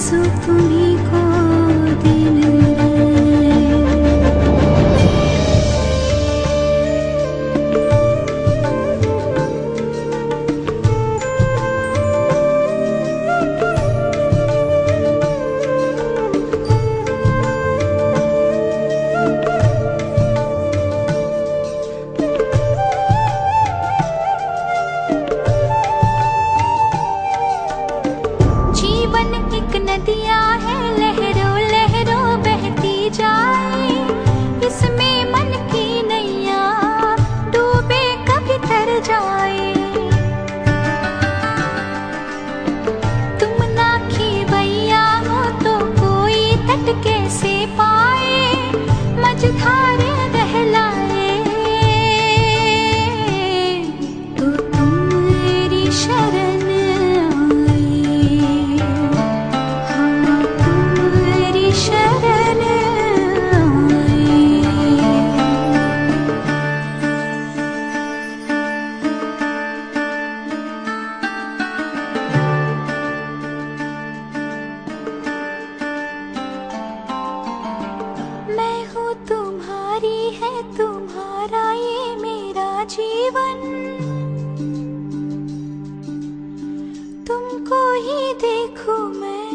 सुतुमी को 太 तुम्हारी ये मेरा जीवन। तुमको ही देखूँ मैं,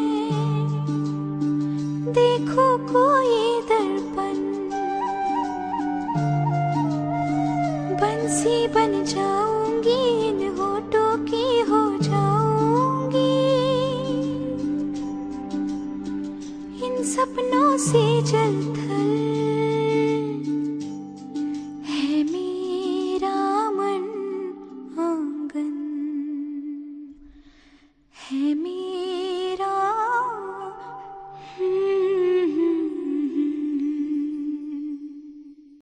देखो कोई दर्पण। बंसी बन जाऊँगी, इन होठों की हो जाऊँगी। इन सपनों से जलती